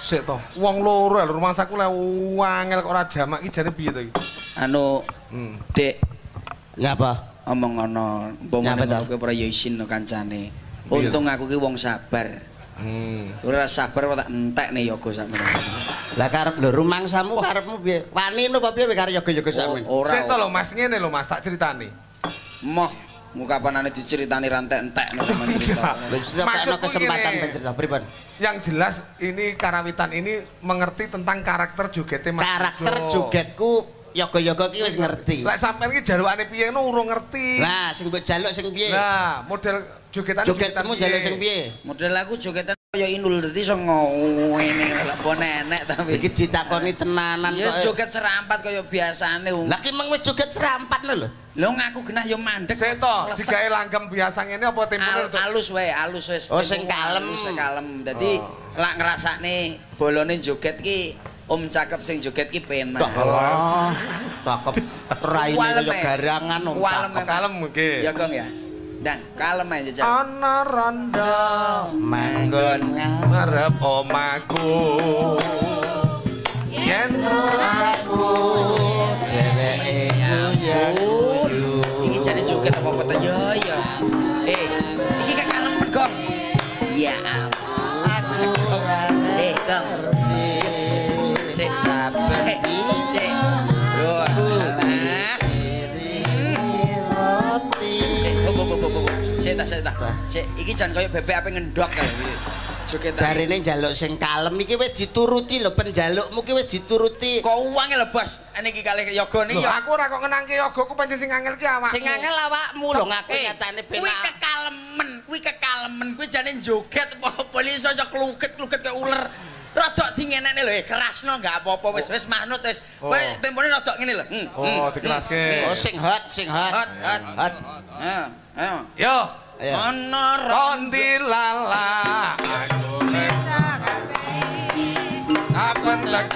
Sik to. Wong loro lho rumah saku le wangel kok ora jamak iki jane piye to iki? Anu, Hmm. Dik, Nyapa? omong ngono, umpamane ngono kuwi ora ya isin no kancane. Untung aku ki wong sabar. Hmm. Ora sabar kok tak entekne yoga sakmene. Lah karep lho rumangsamu karepmu piye? Wani no apa piye karo yoga-yoga Ora. Sik to lho Mas, ngene lho Mas, tak critani. Moh, muka panane diceritani rantek-entekno sama cerita. Lho sudah Maksudku kesempatan pencerita pripun? Yang jelas ini karawitan ini mengerti tentang karakter jogete Mas. Karakter jogetku yoga-yoga ki wis ngerti. Lah sampean iki jalukane piye ngono urung ngerti. Lah sing mbok jaluk sing piye? Lah, model jogetan Jogetmu jaluk sing piye? Model aku jogetan kaya inul dadi iso ngene lek mbok nenek tapi. Iki ditakoni tenanan Ya kok. joget serampat kaya biasane. Lah ki meng wis joget serampat lho. Lho ngaku genah ya mandek. Sik to, digawe langgam biasa ngene apa Al, untuk alus wae, alus wis. Oh, sing kalem. Sing kalem. Dadi lak ngrasakne bolone joget ki Om cakep sing joget ki penak. Allah. Cakep. Raine kaya garangan om Walem, cakep. Kalem iki. Ya Gong ya. Dan kalem aja Cak. Ana randa Manggon ngarep omaku. Yen aku dheweke Ya ampun. Iki jane joget Sik ta, sik ta. Sik, iki jan koyo bebek ape ngendok kae. Jogetan. jarine njaluk sing kalem iki wis dituruti lho penjalukmu ki wis dituruti kok uange lho, Bos. Niki kalih yoga niki ya. aku ora kok ngenangke yogaku pancen sing angel ki awakmu. sing angel awakmu lho ngaku nyatane Kuwi penak kekalemen, kuwi kekalemen, kuwi jane joget apa iso aja kluket-kluket kayak ular. Rodok dingenekne lho, eh, kerasno enggak apa-apa wis wis manut wis. Oh. Kowe tempone rodok ngene lho. Hmm, Oh, hmm, dikeraske. oh sing hot sing hot Hot, hot. Ayo. Yo, Ana rondi lala. Aku wis Apa ndak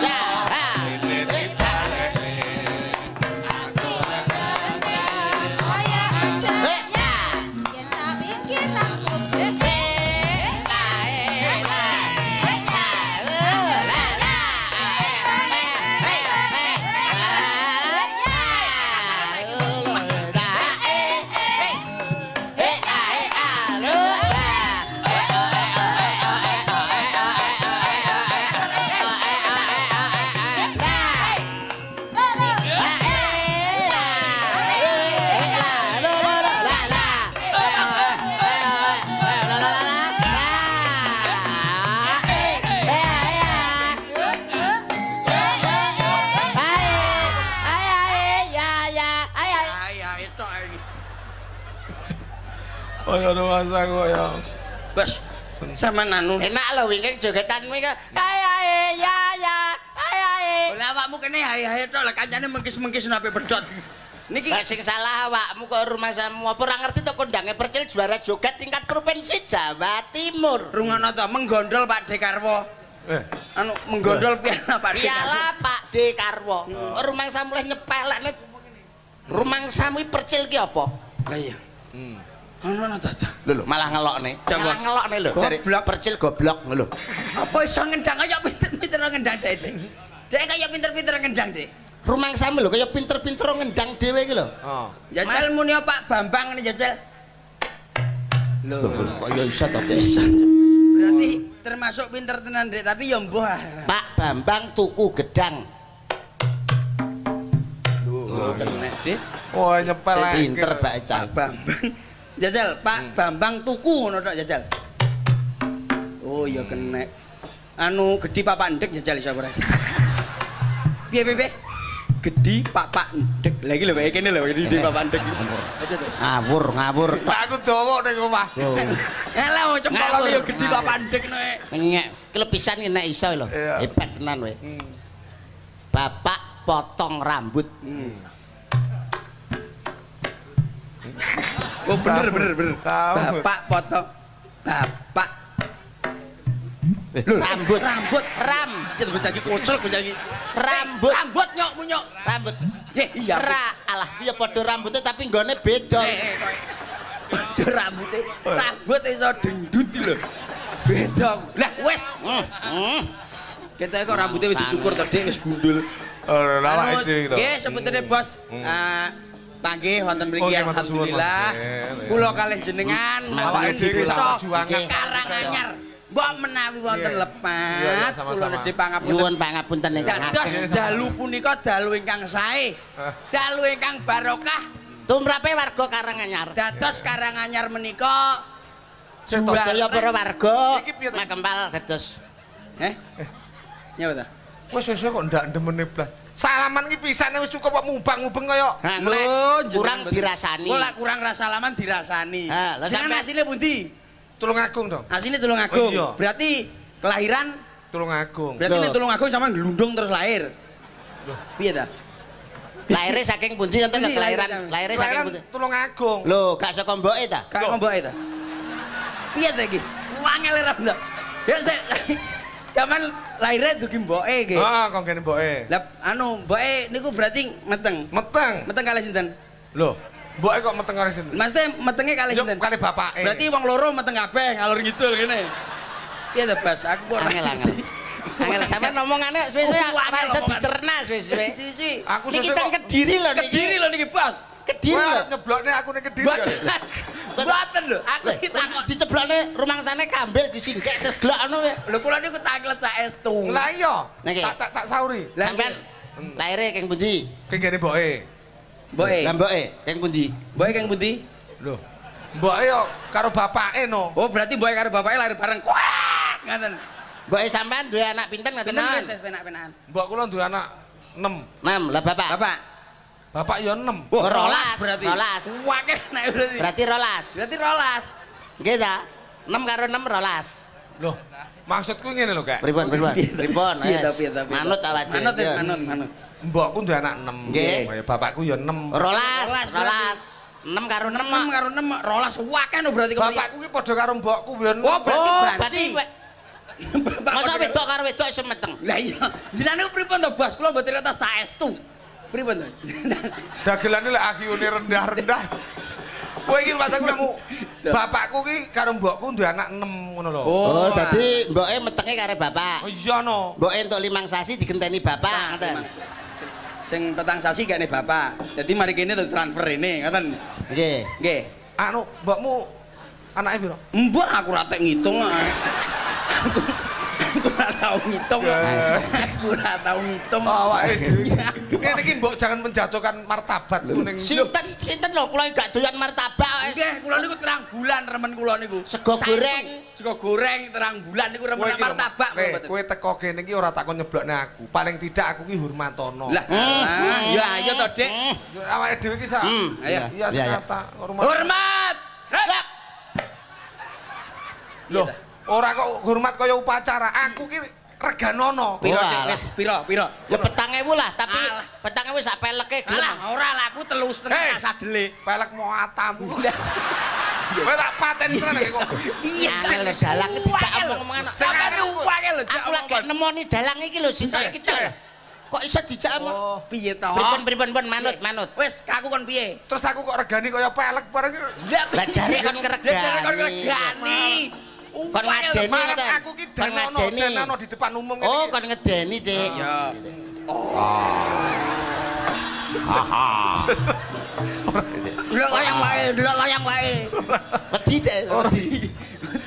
kok ya. Bos, sampean anu. Enak lho wingi jogetanmu iki. Ay ay ya ya. Ay ay. Lah awakmu kene hae-hae tok, lah kancane mengkis-mengkis nape pedot. Niki Lah sing salah awakmu kok rumah samu apa ora ngerti to kondange percil juara joget tingkat provinsi Jawa Timur. rungono to menggondol Pak Dekarwo. Eh, Anu menggondol piala Pak Dekarwo. Piala Pak D Karwo. Rumang samu leh nyepelekne. Rumang samu iki percil ki apa? Lah iya. hmm. Ono ana ta. Lho lho malah ngelokne. Malah ngelokne lho. Jare Goblok. percil goblok lho. Apa iso ngendang kaya pinter-pinter ngendang Dek? Dek kaya pinter-pinter ngendang, Dek. Rumang samu lho kaya pinter-pinter ngendang dhewe iki lho. Oh. Jajal muni Pak Bambang ini jajal. Lho kok ya iso to Dek? Berarti termasuk pinter tenan, Dek, tapi ya mbuh. Pak Bambang tuku gedang. Oh, kena, Dek. Wah, nyepel lagi. Pinter. Pak Bambang. Jajal, Pak Bambang tuku ngono tok jajal. Oh, ya kena. Anu gedi Pak Pandek jajal iso ora. Piye piye? piye? Gedi Pak Pandek. Lah iki lho kayak kene lho gedi Pak Pandek. Aja to. Ngawur, ngawur. Pak aku dawa ning omah. Alah mau cempol yo gedi Pak Pandek nek. Nyek, kelebisan iki nek iso lho. Iya. Hebat tenan we. Hmm. Bapak potong rambut. Oh bener bener bener. Bapak potong Bapak Rambut, rambut ram, Sing bisa iki kucul bisa iki. rambut, Rambut nyok munyok. rambut. Eh iya. Ra, alah piye padha rambutnya tapi nggone beda. Eh, eh, Waduh rambutnya rambut iso dendut lho. Beda. Lah wis. Hmm, hmm. Ketoke kok rambutnya wis dicukur to, Dik, wis gundul. Oh, lawak iki to. Nggih, sebetulnya Bos. Ah, Panggih wonten mriki suwun, alhamdulillah. Kula kalih jenengan Semangat wonten awake dhewe desa lawak juangan. Nggih. Karanganyar. Mbok menawi wonten lepat, kula nedhe pangapunten. Nyuwun pangapunten ingkang Dados dalu punika dalu ingkang sae. Dalu ingkang barokah. Tumrape warga Karanganyar. Dados Karanganyar menika Sedaya para warga makempal dados. Eh? Nyapa ta? Wes wes kok ndak ndemene blas. Salaman iki pisane wis cukup kok mubang-mubeng kaya kurang dirasani. Kok kurang rasa laman dirasani. Sampe- asline pundi? Tulung Agung dong. Asline Tulung Agung. Oh, iya. Berarti kelahiran Tulung Agung. berarti Loh. nek Tulung Agung sama gelundung terus lahir. Loh. Piye ta? Lahirnya saking pundi nonton kelahiran lahirnya? lahirnya saking Kelahiran pundi. Tulung Agung. Lho, gak saka mboke ta? Kayak ngomboke ta? Piye ta iki? Wangel ra ndak. Ya sik Zaman lahirnya dugi mboke nggih. Heeh, kok ngene mboke. Lah anu mboke niku berarti meteng. Meteng. Meteng kalih sinten? Lho, mboke kok meteng karo sinten? Maksudnya metenge kalih sinten? kali bapake. Berarti wong loro meteng kabeh ngalur ngidul kene. Piye ta, Bas? Aku kok ora Angel angel. ngerti. Angel sampean ngomongane suwe-suwe iso omongan. dicerna suwe-suwe. Aku Niki sesuk teng kok Kediri lho niki. Kediri lho niki, Bos. Kediri lho. nyeblokne aku ning Kediri kali. Mboten lho, aku iki takon. diceblokne rumangsane kambil disingkek terus anu ya. Lho kula niku taklet saestu. Lah iya. Tak tak tak sauri. Lah, Sampean lahirnya keng pundi? Ki ngene mboke. Mboke. Lah mboke keng pundi? Mboke kang pundi? Lho. Mboke yo karo bapake no. Oh, berarti mboke karo bapake lahir bareng. Kuak! Ngoten. Mboke sampean duwe anak pinten ngoten Pinten wis penak-penakan. Mbok kula duwe anak 6. Enam, lah bapak. Bapak. Bapak yo 6. Wah, Oh, rolas, rolas berarti. rolas. Wakeh nek berarti. Berarti rolas. Berarti rolas. Nggih ta? 6 karo 6 rolas. Loh, maksudku ngene lho, Kak. Pripun pripun? Pripun? Piye ta, piye ta? Manut awake. Manut wis manut, manut. Mbokku duwe anak 6. Nggih. Kaya bapakku yo 6. Rolas, Rolas, rolas. 6 karo 6. 6 karo 6 rolas no berarti? Bapakku ki padha karo mbokku yo 6. Oh, berarti banci. berarti masa wedok karo wedok iso meteng. Lah iya, niku pripun to, Bos? Kula mboten rata saestu. Pripun to? Dagelane lek akiune rendah-rendah. Kowe iki pasaku lemu. Bapakku ki karo mbokku duwe anak 6 ngono lho. Oh, dadi mboke metenge karo bapak. Oh iya no. Mboke entuk limang sasi digenteni bapak ngoten. Sing petang sasi gak nih bapak. Jadi mari kene transfer ini, ngoten. Nggih. Nggih. Anu, mbokmu anake piro? Mbak aku ora tek ngitung. ah. Aku ora tau ngitung. Aku ora tau ngitung. Awake dhewe. Ngene iki mbok jangan menjatuhkan martabat ning Sinten sinten lho kula gak doyan martabak. Nggih, kula niku terang bulan remen kula niku. Sego goreng. Sego goreng terang bulan niku remen iki lho, martabak mboten. kowe teko kene iki ora takon nyeblokne aku. Paling tidak aku ki hormatono. Lah, ah, ya ayo to, Dik. Hmm. awake dhewe ki sa. Hmm, Ayo. Iya, iya, iya. sekata hormat. Hormat. Rek. Ora kok hormat kaya upacara. Aku ki reganono. Piro. Wis piro, piro? Ya petang ewu lah, tapi Alah. petang ewu sak peleke gelem. Ora lah aku telu setengah sadele. Pelek mau atamu. Kowe tak paten tenan kok. Iya, lho, dalang dijak omong-omongan. Sampe nuwake lho, Jak Aku lagi nemoni dalang iki lho sinta iki Cak. Kok iso dijak omong? Oh, Piye to? Pripun pripun pun manut manut. Wis, aku kon piye? terus aku kok regani kaya pelek bareng. Lah jare kon ngregani. Lah jare kon ngregani. Kon ngajeni ngoten. aku ki Kon ngajeni. danono di depan umum Oh, kon ngedeni, Dik. Ya. Delok wayang wae, delok wayang wae. Wedi, Dik. Wedi.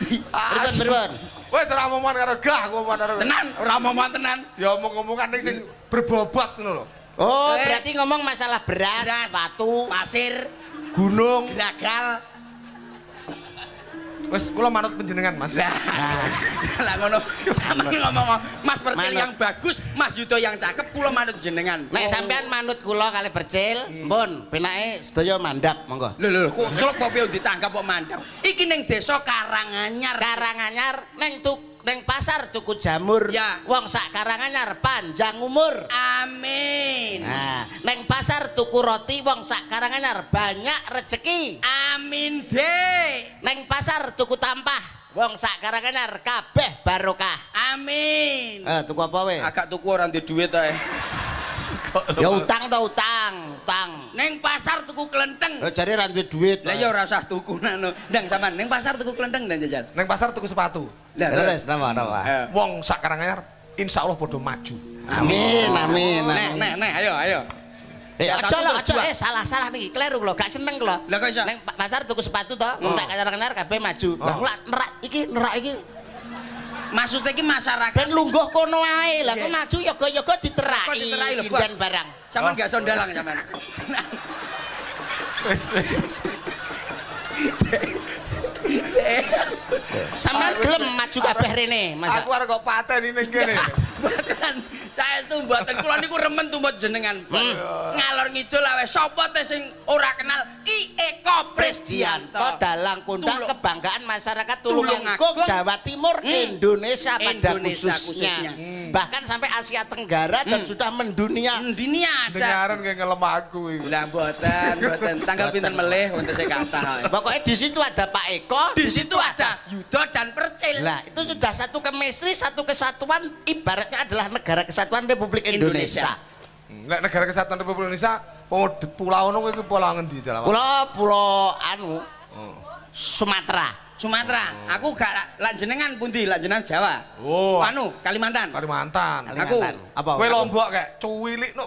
Pripun pripun? Wes ora omongan karo gah aku omongan karo. Tenan, ora momongan tenan. Ya omong-omongan ning sing berbobot ngono lho. Oh, Eh. berarti ngomong masalah beras, Beras, batu, pasir, gunung. gagal. Wes kula manut panjenengan, Mas. Lah, lah ngono. Sama ngomong, Mas Percil Manut. yang bagus, Mas Yudo yang cakep, kula manut jenengan. Nek sampean manut kula kali percil, mbon penake sedaya mandap, monggo. Lho lho, kok celok kok ditangkap kok mandap. Iki ning desa Karanganyar. Karanganyar neng tuk neng pasar tuku jamur. Ya. Wong sak Karanganyar panjang umur. Amin. Nah, neng pasar tuku roti wong sak Karanganyar banyak rezeki. Amin, Dek. Neng pasar tuku tampah wong sak Karanganyar kabeh barokah. Amin. Eh, tuku apa we? Agak tuku ora ndek duit to. Eh. Ya utang to utang, utang. Ning pasar tuku klenteng. Ya jare ra duwe duit. Lah ya ora usah tuku nano. Ndang sampean ning pasar tuku klenteng dan jajal. Ning pasar tuku sepatu. Lah Terus napa napa? Eh. Wong sak Karanganyar insya Allah podo maju. Amin, amin. Nek, nek, nek, ayo, ayo. Eh, aja per aja eh salah salah nih, kleru lho, gak seneng lho. Lah kok iso? Neng pa- pasar tuku sepatu to, Oh. sak kenar-kenar kabeh maju. Lah Oh. nerak iki, nerak iki Maksudnya iki masyarakat ben lungguh kono ae. Lah kok maju yoga-yoga diteraki. Kok diterai lho, Bos? barang. Sampeyan Oh. gak sondalang sampean. Wis wis. Sampeyan gelem maju kabeh rene, Mas. Aku arep kok pateni ning kene. Mboten. Saya itu mboten kula niku remen tumbut jenengan. Hmm. Ngalor ngidul awe sapa teh sing ora kenal Ki Eko Presdianto dalang kundang Tulung- kebanggaan masyarakat Tulungagung, Jawa Timur Hmm. Indonesia pada Indonesia khususnya, khususnya. bahkan sampai Asia Tenggara dan Hmm. sudah mendunia Dunia ada. Dengaran kayak ngelem aku iki. Lah mboten, mboten. Tanggal pinten melih untuk saya kata. pokoknya di situ ada Pak Eko Di situ ada Yudo dan Percil. Lah, itu sudah satu chemistry, satu kesatuan, ibaratnya adalah negara kesatuan Republik Indonesia. Indonesia. Nek negara kesatuan Republik Indonesia, oh, di pulau ngono kuwi pulau ngendi dalam? Pulau Pulau anu Oh. Sumatera. Sumatera. Aku gak lan jenengan pundi? Lan jenengan Jawa. Oh. Anu, Kalimantan. Kalimantan. Aku. apa? Kowe Aku- lombok kayak cuwilik no.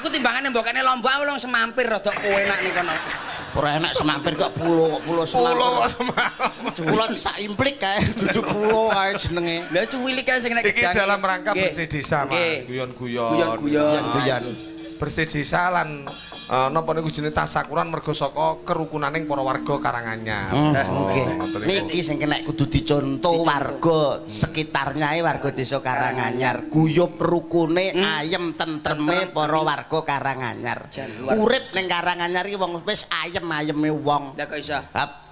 Aku timbangane mbokane lomba wong semampir rada enak nih kono. Ora enak semampir kok pulau Pulau kok Sumatera. semalam. Pulau sak implik kae, duduk pulau kae jenenge. Lah cuwilik kan sing nek Iki dalam rangka bersih desa, Mas. Guyon-guyon. Guyon-guyon. Guyon. Bersih desa lan eh, napa niku jenenge tasakuran mergo saka kerukunaning para warga Karanganyar. Hmm, Oh. Niki sing kena kudu dicontoh warga sekitarnya ae warga desa Karanganyar. Guyub rukune ayem tentreme para warga Karanganyar. Urip ning Karanganyar iki wong wis ayem-ayeme wong. Lah kok iso?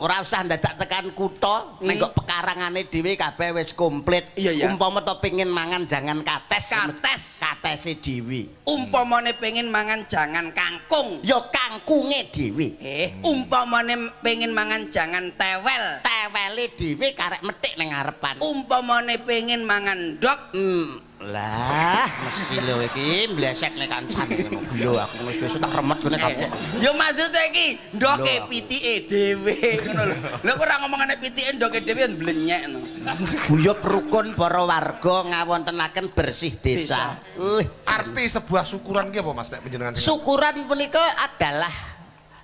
Ora usah ndadak tekan kutha, ning kok pekarangane dhewe kabeh wis komplit. Iya, iya. Umpama to pengin mangan jangan kates. Kates. katese dhewe. Umpamane pengen mangan jangan kangkung. Ya kangkunge dhewe. Eh, umpamane pengen mangan jangan tewel. Tewele dhewe karek metik ning ngarepan. Umpamane pengen mangan dok. Hmm, lah, mesti lho iki mblesek nek kancane ngono. Lho aku ngono suwe tak remet kene Eh, kapok. Ya maksudnya iki ndoke Lho, pitike dhewe ngono lho. Lha kok ora ngomongane pitike ndoke dhewe blenyek no. Guyub rukun para warga ngawontenaken bersih desa. Uh, Arti sebuah syukuran ki apa Mas nek panjenengan syukuran punika adalah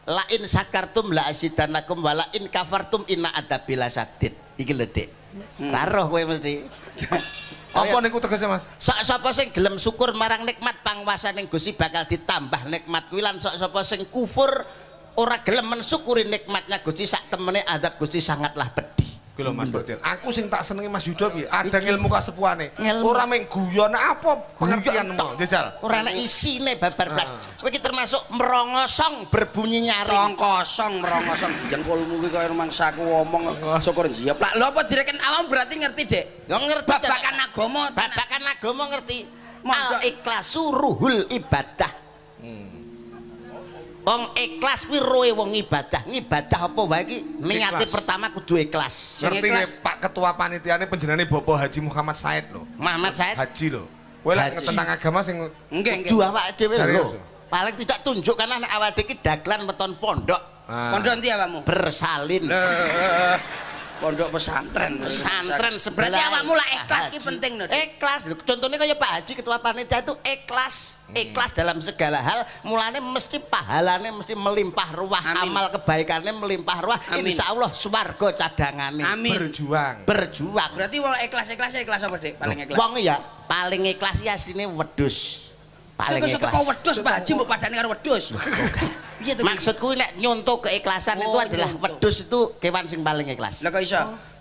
la in sakartum la asidanakum wa la in kafartum inna adabila sadid. Iki lho, Dik. Karo kowe mesti. Apa niku tegese Mas? Sok sapa sing gelem syukur marang nikmat pangwasaning Gusti bakal ditambah nikmat kuwi lan sok sapa sing kufur ora gelem mensyukuri nikmatnya Gusti sak temene adab Gusti sangatlah pedih. Kuwi lho Mas Berdian. Aku sing tak senengi Mas Yudo piye? Ada ilmu kasepuane. Ora meng guyon apa pengertianmu, jajal. Ora ana isine babar blas. Kowe iki termasuk merongosong berbunyi nyaring. Rong kosong, rong kosong jengkulmu kuwi kaya rumangsaku ngomong syukur njiyap. Lah lho apa direken awam berarti ngerti, Dek? Ya ngerti Babakan agama, babakan agama ngerti. Mondok. Al ikhlasu ruhul ibadah. Wong ikhlas kuwi roe wong ibadah. Ngibadah apa wae iki niate pertama kudu ikhlas. Ngerti nggih, Pak Ketua Panitiane panjenengane Bapak Haji Muhammad Said lho. Muhammad Said Haji lho. Kowe lek tentang agama sing Nggih, kudu awake dhewe lho. Paling tidak tunjukkan anak awake iki dagelan weton pondok Ah. Pondok ndi awakmu? bersalin. Pondok pesantren. Pesantren. Berarti awakmu lah ikhlas ki Haji. penting lho. Ikhlas. Lho, Contohnya kayak Pak Haji ketua panitia itu ikhlas. Ikhlas dalam segala hal. Mulane mesti pahalane mesti melimpah ruah. Amin. Amal kebaikannya melimpah ruah. Amin. Insya Allah swarga cadangane. Amin. berjuang. Berjuang. Berarti wong ikhlas-ikhlas ikhlas apa, Dek? Paling ikhlas. Wong ya paling ikhlas ya sini wedus. Paling ikhlas. Kok wedhus Pak Haji mbok padane karo wedhus. Piye to? Maksudku nek nyontoh keikhlasan itu Oh, adalah wedus itu kewan sing paling ikhlas. Lah kok iso?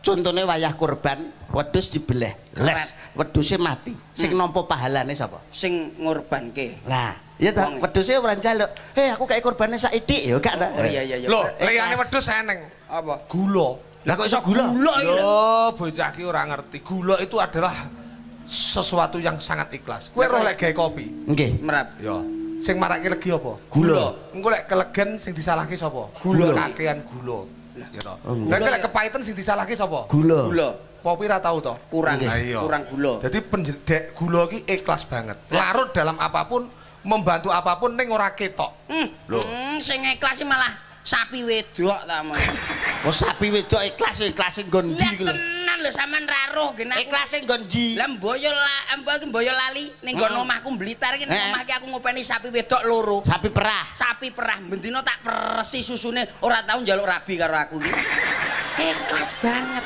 Contohnya wayah kurban, wedus dibelah, les, wedusnya mati. Sing nampa pahalane sapa? Sing ngorbanke. Lah, ya ta, Wong. wedusnya ora njaluk. "Hei, aku kayak korbannya saiki ya gak ta?" Oh iya iya iya. Lho, Ikhlas. liyane wedhus eneng. Apa? Gula. Lah kok iso gula? Gula iki lho. Yo, bocah ki ora ngerti. Gula itu adalah sesuatu yang sangat ikhlas. Kowe roh lek gawe kopi. Nggih. Merap. Yo. Sing marake legi apa? Gula. Engko lek kelegen sing disalahke sapa? Gula. Kakean gula. Ya toh. Oh, lek kepaiten sing disalahke sapa? Gula. Gula. Kopi ra tau to? Kurang. Kurang gula. Jadi pendek gula ki ikhlas banget. Larut dalam apapun, membantu apapun ning ora ketok. Hmm. Lho. Hmm, sing ikhlas malah sapi wedok ta, Mas. Oh sapi wedok ikhlas ikhlas nggon ndi lho. tenan lho sampean raruh gen aku. Ikhlase nggon ndi? Lah mboyo ambo iki mboyo lali ning nggon omahku Blitar iki Eh. ning omah iki aku ngopeni sapi wedok loro. Sapi perah. Sapi perah bendina tak peresi susune ora tau njaluk rabi karo aku iki. Ikhlas banget.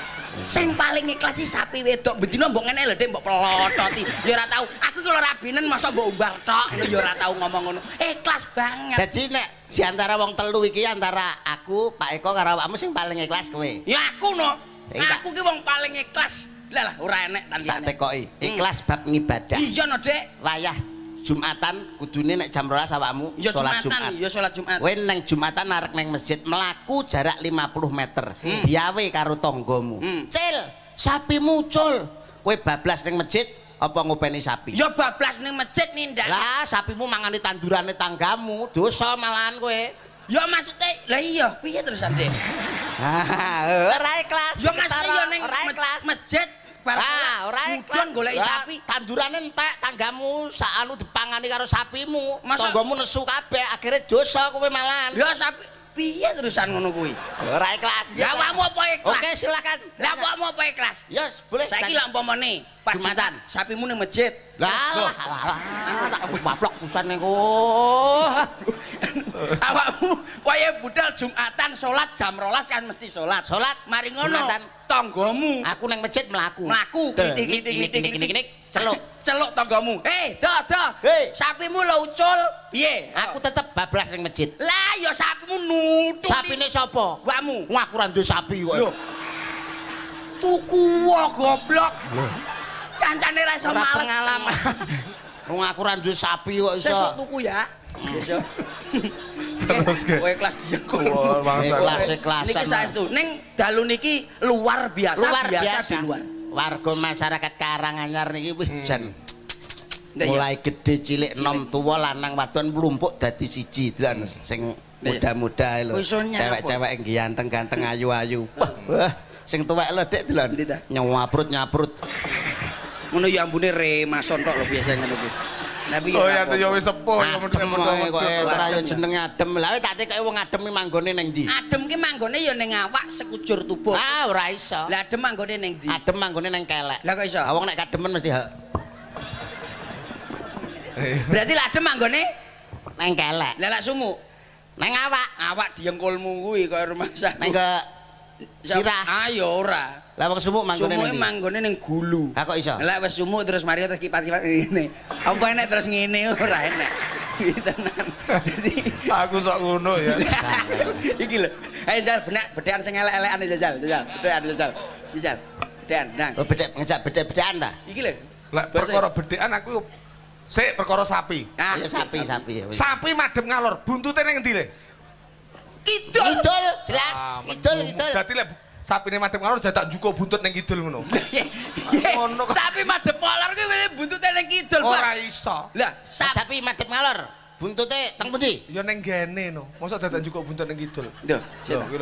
Sing paling ikhlas sih sapi wedok bendina mbok ngene lho Dik mbok pelototi. Ya ora tau. Aku iki lho rabinen masa mbok umbar tok ya ora tau ngomong ngono. Ikhlas banget. Dadi nek di antara wong telu iki antara aku, Pak Eko karo awakmu sing paling ikhlas kowe. Ya aku no. Eh, tak- Aku ki wong paling ikhlas. Lah lah ora enek Tak tandane. tekoki. Ikhlas bab ngibadah. Iya no, Dek. Wayah Jumatan kudune nek jam 12 awakmu Ya salat Jumat. ya salat Jumat. Kowe nang Jumatan arek nang masjid melaku jarak 50 meter. Hmm. Diawe karo tanggamu. Hmm. Cil, sapi muncul. Kowe bablas ning masjid apa ngopeni sapi? Ya bablas ning masjid nindak. Lah, sapimu mangani tandurane tanggamu, dosa malahan kowe. Ya maksudnya, lah iya, piye terusan Dek? ora ikhlas. Ya maksudnya ya ning ikhlas. masjid Ah, ora. Mudun goleki sapi. Tandurane entek tanggamu sak anu dipangani karo sapimu. Tanggamu nesu kabeh, akhirnya dosa kowe malahan. Ya sapi piye terusan ngono kuwi? Ora ikhlas. Ya awakmu apa ikhlas? Oke, silakan. Lah awakmu apa ikhlas? Ya, boleh. Saiki lak umpamane pas Jumatan. Jumat, sapimu ning masjid. Lah, lah, lah, tak bablok pusan ning kok. awakmu waya budal Jumatan salat jam 12 kan mesti salat. Salat, mari ngono. Jumatan. Tanggamu Aku nang masjid mlaku. mlaku nik, nik, nik, celuk. celuk tanggamu. Eh, dah dah. Hei. Sapimu lo ucul. Piye? Aku tetep bablas ning masjid. Lah ya sapimu nutuk. Sapine sapa? Wamu. Wah, aku ora duwe sapi kok. Lho. Tuku wah goblok. Kancane ra iso males. pengalaman. Wong aku ora duwe sapi kok iso. Sesuk tuku ya. Sesuk. Terus, Ge. Kowe kelas dieng kok. Wah, bangsa. Ikhlas-ikhlasan. Niki saestu. Ning dalu niki luar biasa, luar biasa, biasa. di luar. Warga masyarakat Karanganyar niki wis jan Nah, iya. mulai gede cilik nom tuwa lanang wadon mlumpuk dadi siji lan sing muda-muda lho. Iso. Cewek-cewek yang ganteng-ganteng ayu-ayu. Wah, wah, sing tuwek lho Dik delon. Ndi ta? Nyaprut-nyaprut. Ngono ya ambune remason tok lho biasanya ngono. Tapi Oh ya ya wis sepuh Adem wae kok ora yo jenenge adem. Lah tak cekoki wong adem iki manggone ning ndi? Adem ki manggone ya ning awak sekujur tubuh. Ah, ora iso. Lah adem manggone ning ndi? Adem manggone ning kelek. Lah kok iso? Ah, wong nek kademen mesti ha- Berarti lah adem manggone neng kelek. lah lak sumuk. Neng awak, Awak diengkulmu kuwi kaya rumah sakit. neng ke sirah. Ah ya ora. Lah wong sumuk manggone ning ndi? manggone ning gulu. Ah kok iso? Lah wis sumuk terus mari terus kipat-kipat ngene. Apa enek terus ngene ora enek. Tenan. Aku sok ngono ya. iki lho. Ayo jal benak bedekan sing elek-elekan jajal, jajal. Bedekan jajal. Jajal. Bedekan, nang. Oh bedek ngejak bedek-bedekan ta? Iki lho. Lah perkara bedekan aku sik perkara sapi. Ah, Ya sapi sapi. Sapi madhep ngalor, buntute ning endi le? Kidul. Idul jelas. Ah, Idul idul. Dadi lek sapine madhep ngalor dadak njuko buntut ning kidul ngono. Ngono kok. Sapi madhep polar kuwi wis buntute ning kidul, Bos. Ora iso. Lah, sapi madhep ngalor. Buntute teng pundi? Ya ning gene no. Mosok dadak njuko buntut ning kidul. Lho.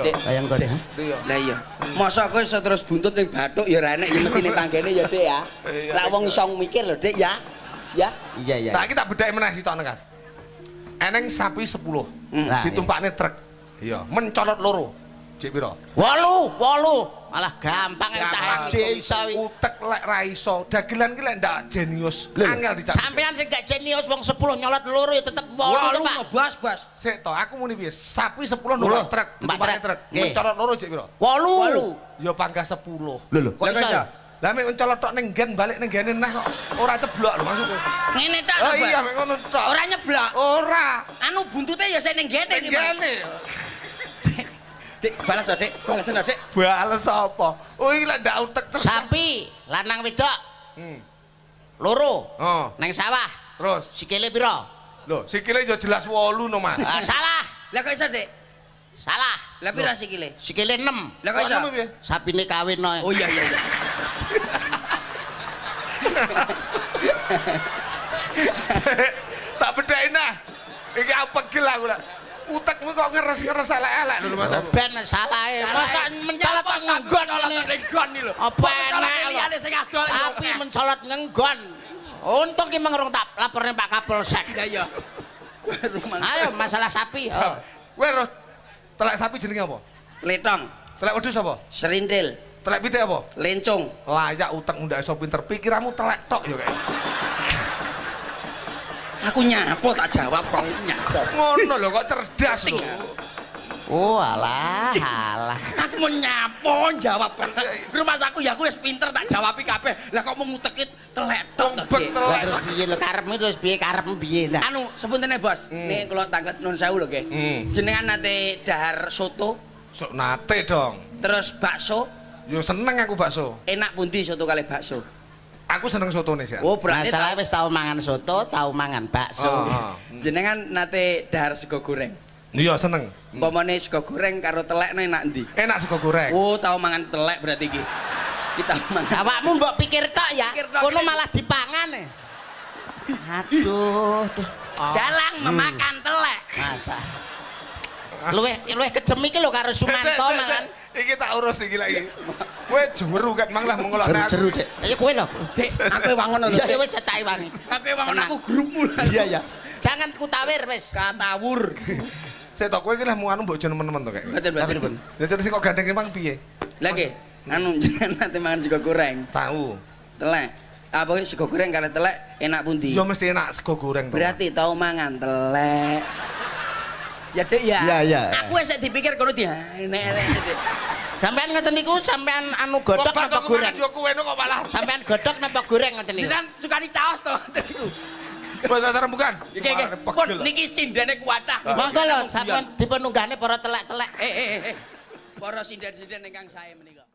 Dik. Bayang kon. Iya. Lah iya. Masa kowe iso terus buntut ning bathuk ya ora enek ya mesti ning panggene ya, Dik ya. Iya, Lah wong iso mikir lho, Dik ya. Ya. Iya iya. Saiki tak bedheki meneh sitokne, Kas. Eneng sapi 10. Hmm. Lah, Ditumpakne truk. Iya, mencolot loro. Cek piro? Wolu, wolu. Malah gampang yang cah iso. Utek lek ra iso. Dagelan ki lek ndak jenius. Angel dicak. Sampean sing gak jenius wong 10 nyolot loro ya tetep wolu Wah, to, lu Pak. ngebas, Bas. Sik to, aku muni piye? Sapi 10 Loro. numpak truk, truk. truk. Mencolot loro cek? Wolu. Wolu. Ya panggah 10. Lho lho, kok iso? Lah mek mencolot tok ning gen balik ning gene nah kok ora ceblok lho maksudku. Ngene tok Oh lho, Bas. iya mek ngono tok. Ora nyeblak. Ora. Anu buntute ya sing ning gene Ning iki, Bas. gene. Dik, balas lho, Dik. Balas lho, Dik. Bales apa? Oh iki lek ndak utek terus. Sapi lanang wedok Hmm. loro Oh, neng sawah. terus. Sikile piro? Lho, sikile yo jelas 8 no, Mas. Ah, salah. Lah kok iso, Dik? Salah. Lah pira sikile? Sikile 6. Lah kok iso? Sapine kawin no. Oh iya iya iya. tak bedheki nah. Iki aku pegel aku lah. Utekmu kok ngeres-ngeres elek-elek lho Mas. Ben salah e. Masa mencolot Nyapa ngenggon colot ini. ning gon iki lho. Apa Colot enak lho. liyane sing adol ya. Tapi mencolot ngenggon. Untung ki mengerung tak laporne Pak Kapolsek. Lah iya. Rumah. Ayo masalah sapi. Kowe ro telek sapi jenenge apa? Tletong, Telek wedhus apa? serintil, Telek pitik apa? Lencong. Layak utang ndak iso pinter pikiranmu telek tok ya kayak. Aku nyapo tak jawab kok nyapo. Ngono lho kok cerdas lho. Oh alah, alah. Aku mau nyapo jawab. Rumah saku ya aku wis pinter tak jawabi kabeh. Lah kok mau ngutekit telek tok to. Lah terus piye lho karepmu terus piye karepmu piye nah. Anu, sepuntene Bos. Nih kula tanglet nun sewu lho, nggih. Hmm. Jenengan nate dahar soto, Sok nate dong. terus bakso, Yo seneng aku bakso. enak pundi soto kali bakso? Aku seneng sotone sih. Oh, berarti ta- wis tau mangan soto, tau mangan bakso. Oh, oh. jenengan nate dahar sego goreng. Iya seneng. Umpamane sego goreng karo telek no enak ndi? Enak sego goreng. Oh, tau mangan telek berarti iki. Kita mangan. Awakmu mbok pikir tok ya. Kono malah dipangan e. Aduh, duh. Dalang memakan telek. Masa. Luwih luwih kejem iki lho karo Sumanto malah. Iki tak urus iki lagi. Kowe jemeru kan mang lah mengolok Jeru-jeru, Dik. Ayo kowe lho. Dek, aku wangono lho. Iya, ya wis tak iwangi. Aku wangono Tenang. aku grupmu lah. Iya, ya. Jangan kutawir wis. Katawur. Saya tok kowe iki lah mau anu mbok jeneng temen-temen to kayak. Betul betul. Ya sing kok gandeng emang piye? Lagi, anu jenengan nate mangan sego goreng, Tahu. telek. Apa sih sego goreng karo telek enak pundi? Yo mesti enak sego goreng. Berarti tau mangan telek. Ya Dek ya. Iya, iya. Aku wis dipikir kono dia. Sampean ngoten niku sampean anu bakso napa goreng? Yo kowe no kok malah. Sampean godhog napa goreng ngoten niku? Jenengan sukani caos to niku. Wes bukan. Oke oke. Pun niki sindene kuatah. Monggo lho sampean dipenunggahne para telek-telek. Eh eh eh. Para sinden-sinden ingkang sae menika.